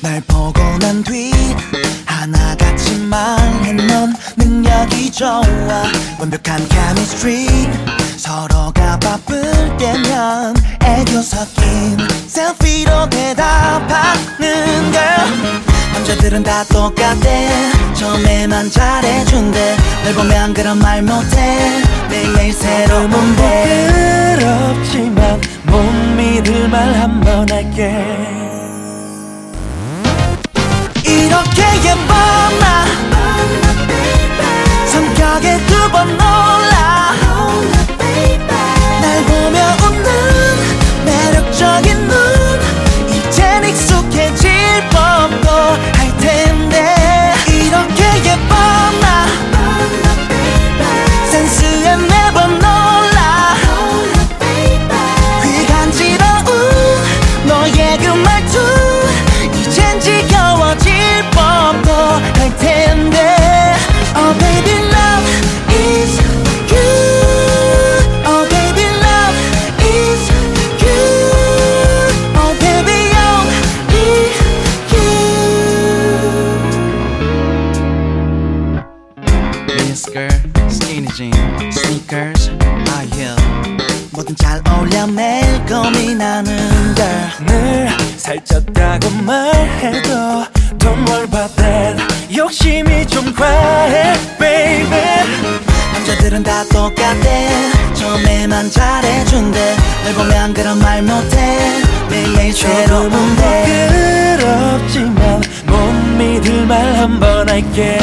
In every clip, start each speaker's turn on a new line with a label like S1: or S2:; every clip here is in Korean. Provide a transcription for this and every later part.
S1: 날 보고 난 뒤 하나같이 말해 넌 능력이 좋아. 완벽한 chemistry 서로가 바쁠 때면 애교 섞인 셀피로 대답하는 girl. 남자들은 다 똑같대 처음에만 잘해준대. 널 보면 그런 말 못해. 매일매일 새로운 데
S2: 부끄럽지만 못 믿을 말 한 번 할게
S1: 이렇게 예뻐 나? 성격에 두 번 놀라. 날 보며 웃는 매력적인 할 텐데 Oh baby love is you Oh baby love is you Oh baby only you
S3: Miniskirt, skinny jean, sneakers, high heel
S1: 뭐든 잘 어울려 매일 고민하는 girl
S2: 늘 살쪘다고 말해도 Don't worry about that. 욕심이 좀 과해 baby.
S1: 남자들은 다 똑같대 처음에만 잘해준대. 널 보면 그런 말 못해. 매일매일 새로운데.
S2: 부끄럽지만 못 믿을 말 한 번 할게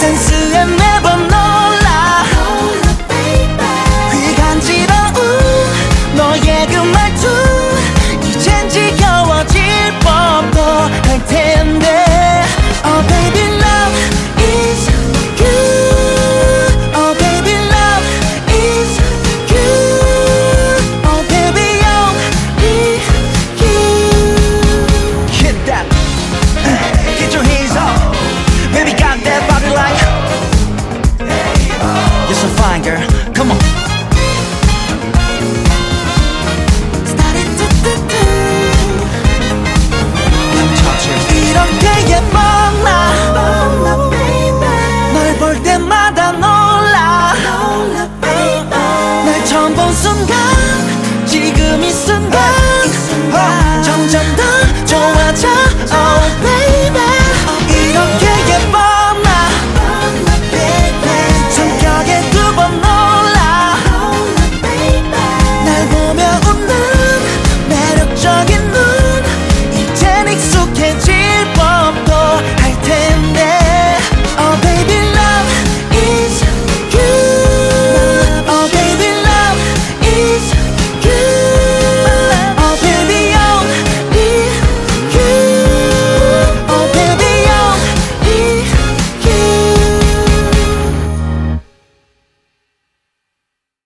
S1: 센스에 매번 놀라. Oh, 귀 간지러운 너의 그 말투.